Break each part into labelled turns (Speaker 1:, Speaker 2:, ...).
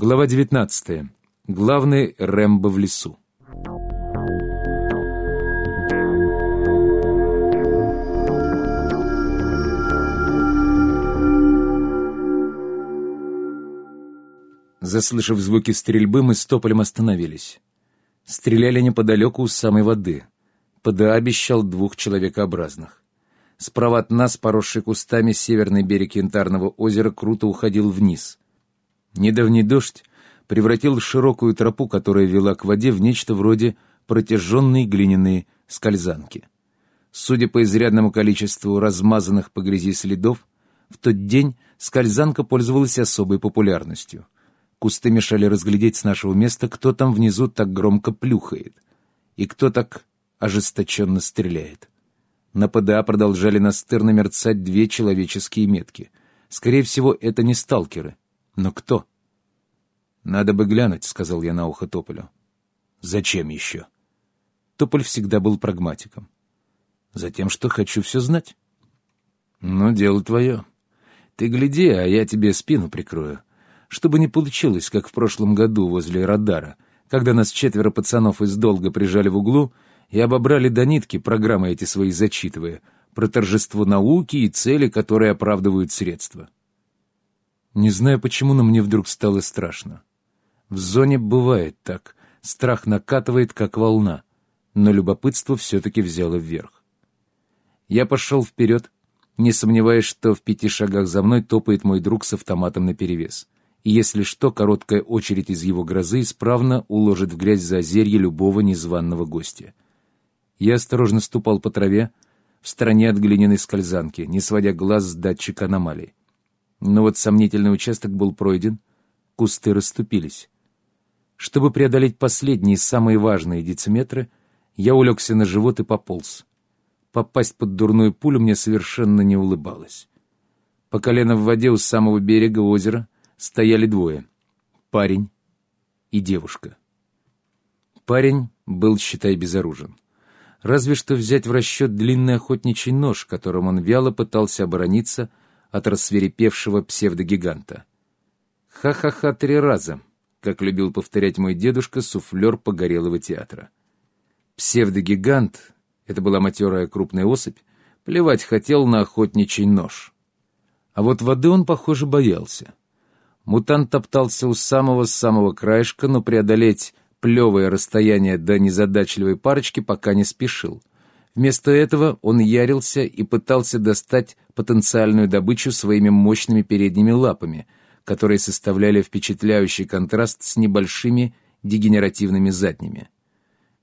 Speaker 1: Глава 19. Главный Рэмбо в лесу. Заслышав звуки стрельбы, мы с Тополем остановились. Стреляли неподалеку у самой воды. ПДА обещал двух человекообразных. Справа от нас, поросший кустами, северный берег Янтарного озера круто уходил вниз. Недавний дождь превратил широкую тропу, которая вела к воде, в нечто вроде протяженной глиняной скользанки. Судя по изрядному количеству размазанных по грязи следов, в тот день скользанка пользовалась особой популярностью. Кусты мешали разглядеть с нашего места, кто там внизу так громко плюхает и кто так ожесточенно стреляет. На ПДА продолжали настырно мерцать две человеческие метки. Скорее всего, это не сталкеры. Но кто? «Надо бы глянуть», — сказал я на ухо Тополю. «Зачем еще?» Тополь всегда был прагматиком. «Затем, что хочу все знать». «Ну, дело твое. Ты гляди, а я тебе спину прикрою. Чтобы не получилось, как в прошлом году возле радара, когда нас четверо пацанов из долга прижали в углу — и обобрали до нитки программы эти свои зачитывая, про торжество науки и цели, которые оправдывают средства. Не знаю почему, но мне вдруг стало страшно. В зоне бывает так, страх накатывает, как волна, но любопытство все-таки взяло вверх. Я пошел вперед, не сомневаясь, что в пяти шагах за мной топает мой друг с автоматом наперевес. И если что, короткая очередь из его грозы исправно уложит в грязь за озерье любого незваного гостя. Я осторожно ступал по траве, в стороне от глиняной скользанки, не сводя глаз с датчика аномалий. Но вот сомнительный участок был пройден, кусты расступились. Чтобы преодолеть последние, самые важные дециметры, я улегся на живот и пополз. Попасть под дурную пулю мне совершенно не улыбалось. По колено в воде у самого берега озера стояли двое — парень и девушка. Парень был, считай, безоружен разве что взять в расчет длинный охотничий нож, которым он вяло пытался оборониться от рассверепевшего псевдогиганта. «Ха-ха-ха три раза», как любил повторять мой дедушка, суфлер погорелого театра. Псевдогигант — это была матерая крупная особь, плевать хотел на охотничий нож. А вот воды он, похоже, боялся. Мутант топтался у самого-самого краешка, но преодолеть плевое расстояние до незадачливой парочки пока не спешил. Вместо этого он ярился и пытался достать потенциальную добычу своими мощными передними лапами, которые составляли впечатляющий контраст с небольшими дегенеративными задними.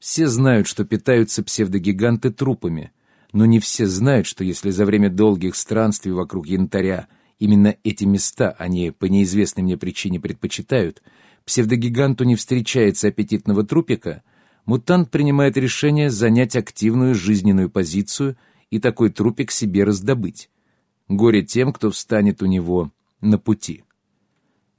Speaker 1: Все знают, что питаются псевдогиганты трупами, но не все знают, что если за время долгих странствий вокруг янтаря именно эти места они по неизвестной мне причине предпочитают — псевдогиганту не встречается аппетитного трупика, мутант принимает решение занять активную жизненную позицию и такой трупик себе раздобыть. Горе тем, кто встанет у него на пути.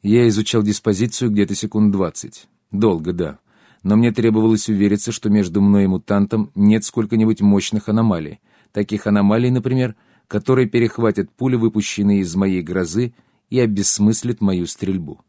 Speaker 1: Я изучал диспозицию где-то секунд двадцать. Долго, да. Но мне требовалось увериться, что между мной и мутантом нет сколько-нибудь мощных аномалий. Таких аномалий, например, которые перехватят пули, выпущенные из моей грозы, и обесмыслят мою стрельбу.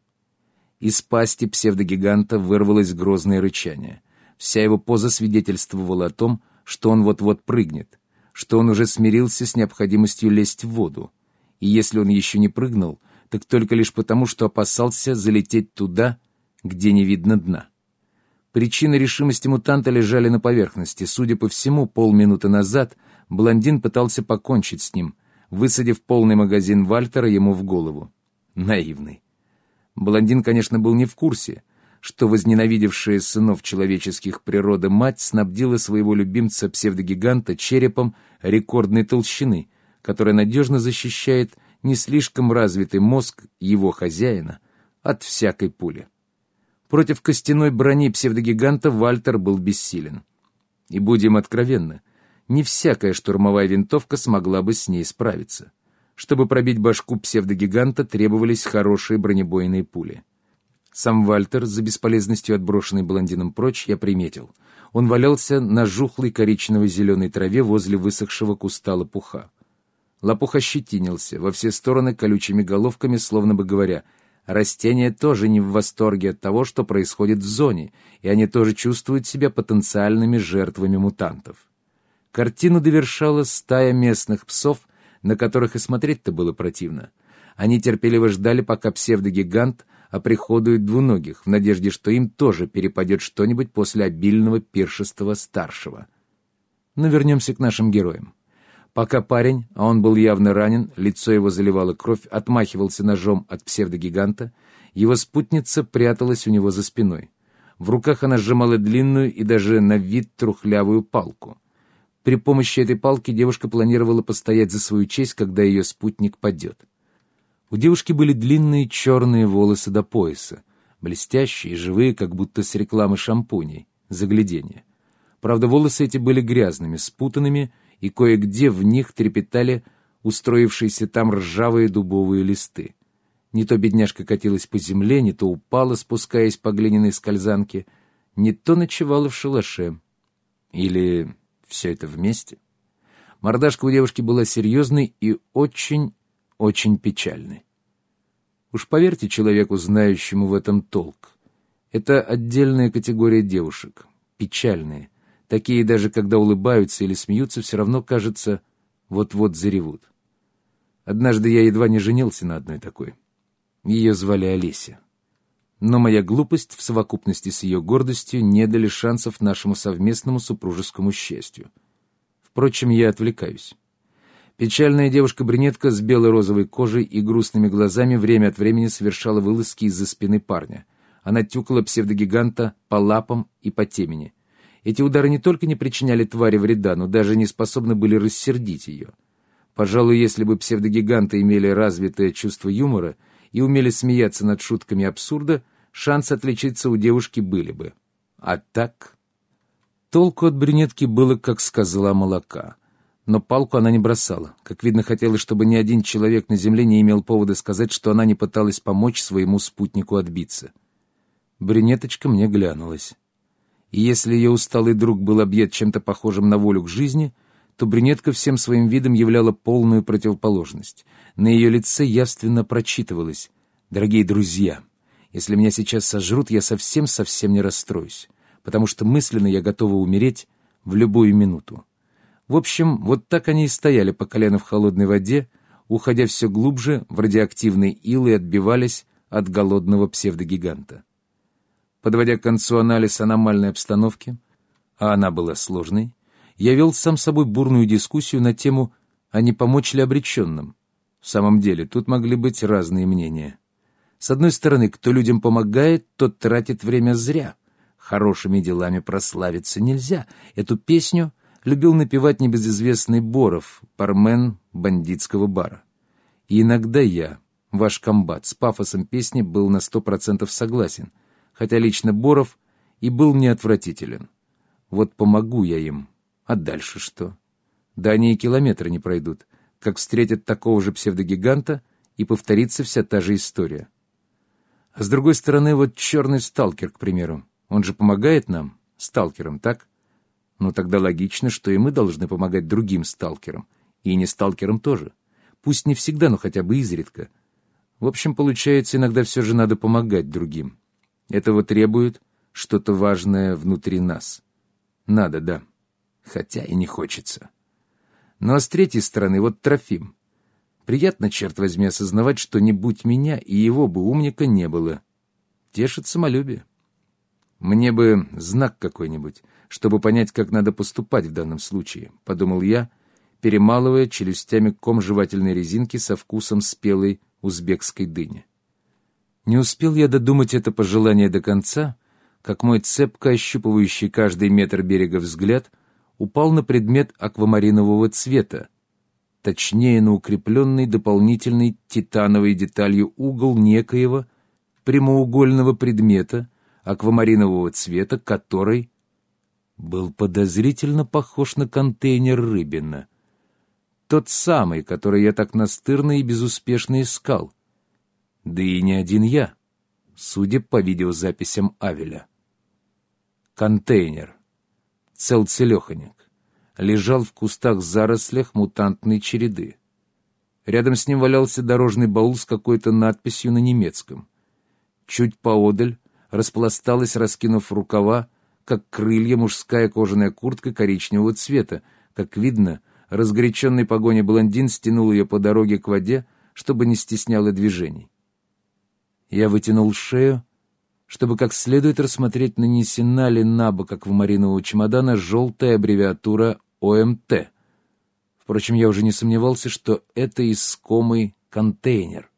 Speaker 1: Из пасти псевдогиганта вырвалось грозное рычание. Вся его поза свидетельствовала о том, что он вот-вот прыгнет, что он уже смирился с необходимостью лезть в воду. И если он еще не прыгнул, так только лишь потому, что опасался залететь туда, где не видно дна. Причины решимости мутанта лежали на поверхности. Судя по всему, полминуты назад блондин пытался покончить с ним, высадив полный магазин Вальтера ему в голову. Наивный. Блондин, конечно, был не в курсе, что возненавидевшая сынов человеческих природа мать снабдила своего любимца-псевдогиганта черепом рекордной толщины, которая надежно защищает не слишком развитый мозг его хозяина от всякой пули. Против костяной брони псевдогиганта Вальтер был бессилен. И будем откровенны, не всякая штурмовая винтовка смогла бы с ней справиться. Чтобы пробить башку псевдогиганта, требовались хорошие бронебойные пули. Сам Вальтер, за бесполезностью отброшенный блондином прочь, я приметил. Он валялся на жухлой коричнево-зеленой траве возле высохшего куста лопуха. Лопух ощетинился во все стороны колючими головками, словно бы говоря, Растения тоже не в восторге от того, что происходит в зоне, и они тоже чувствуют себя потенциальными жертвами мутантов. Картину довершала стая местных псов, на которых и смотреть-то было противно. Они терпеливо ждали, пока псевдогигант оприходует двуногих, в надежде, что им тоже перепадет что-нибудь после обильного пиршества старшего. Но вернемся к нашим героям. Пока парень, а он был явно ранен, лицо его заливало кровь, отмахивался ножом от псевдогиганта, его спутница пряталась у него за спиной. В руках она сжимала длинную и даже на вид трухлявую палку. При помощи этой палки девушка планировала постоять за свою честь, когда ее спутник падет. У девушки были длинные черные волосы до пояса, блестящие и живые, как будто с рекламы шампуней, загляденье. Правда, волосы эти были грязными, спутанными, и кое-где в них трепетали устроившиеся там ржавые дубовые листы. Не то бедняжка катилась по земле, не то упала, спускаясь по глиняной скользанке, не то ночевала в шалаше. Или все это вместе? Мордашка у девушки была серьезной и очень-очень печальной. Уж поверьте человеку, знающему в этом толк. Это отдельная категория девушек, печальные, Такие даже когда улыбаются или смеются, все равно, кажется, вот-вот заревут. Однажды я едва не женился на одной такой. Ее звали Олеся. Но моя глупость в совокупности с ее гордостью не дали шансов нашему совместному супружескому счастью. Впрочем, я отвлекаюсь. Печальная девушка-брюнетка с бело-розовой кожей и грустными глазами время от времени совершала вылазки из-за спины парня. Она тюкала псевдогиганта по лапам и по темени. Эти удары не только не причиняли твари вреда, но даже не способны были рассердить ее. Пожалуй, если бы псевдогиганты имели развитое чувство юмора и умели смеяться над шутками абсурда, шансы отличиться у девушки были бы. А так... Толку от брюнетки было, как с козла молока. Но палку она не бросала. Как видно, хотела, чтобы ни один человек на земле не имел повода сказать, что она не пыталась помочь своему спутнику отбиться. Брюнеточка мне глянулась и если ее усталый друг был объят чем-то похожим на волю к жизни, то брюнетка всем своим видом являла полную противоположность. На ее лице явственно прочитывалось «Дорогие друзья, если меня сейчас сожрут, я совсем-совсем не расстроюсь, потому что мысленно я готова умереть в любую минуту». В общем, вот так они и стояли по колено в холодной воде, уходя все глубже в радиоактивные илы и отбивались от голодного псевдогиганта. Подводя к концу анализ аномальной обстановки, а она была сложной, я вел сам собой бурную дискуссию на тему «А не помочь ли обреченным?». В самом деле, тут могли быть разные мнения. С одной стороны, кто людям помогает, тот тратит время зря. Хорошими делами прославиться нельзя. Эту песню любил напевать небезызвестный Боров, пармен бандитского бара. И иногда я, ваш комбат, с пафосом песни был на сто процентов согласен — хотя лично Боров и был мне отвратителен. Вот помогу я им, а дальше что? Да они и километра не пройдут, как встретят такого же псевдогиганта, и повторится вся та же история. А с другой стороны, вот черный сталкер, к примеру, он же помогает нам, сталкерам, так? Ну тогда логично, что и мы должны помогать другим сталкерам, и не сталкерам тоже. Пусть не всегда, но хотя бы изредка. В общем, получается, иногда все же надо помогать другим. Этого требует что-то важное внутри нас. Надо, да. Хотя и не хочется. Ну а с третьей стороны, вот Трофим. Приятно, черт возьми, осознавать, что не будь меня, и его бы умника не было. Тешит самолюбие. Мне бы знак какой-нибудь, чтобы понять, как надо поступать в данном случае, — подумал я, перемалывая челюстями ком жевательной резинки со вкусом спелой узбекской дыни. Не успел я додумать это пожелание до конца, как мой цепко ощупывающий каждый метр берега взгляд упал на предмет аквамаринового цвета, точнее на укрепленный дополнительной титановой деталью угол некоего прямоугольного предмета аквамаринового цвета, который был подозрительно похож на контейнер рыбина. Тот самый, который я так настырно и безуспешно искал. Да и не один я, судя по видеозаписям Авеля. Контейнер, целцелеханик, лежал в кустах-зарослях мутантной череды. Рядом с ним валялся дорожный баул с какой-то надписью на немецком. Чуть поодаль распласталась, раскинув рукава, как крылья, мужская кожаная куртка коричневого цвета. Как видно, разгоряченный погоней блондин стянул ее по дороге к воде, чтобы не стесняло движений. Я вытянул шею, чтобы как следует рассмотреть, нанесена ли на бок аквамаринового чемодана желтая аббревиатура ОМТ. Впрочем, я уже не сомневался, что это искомый контейнер.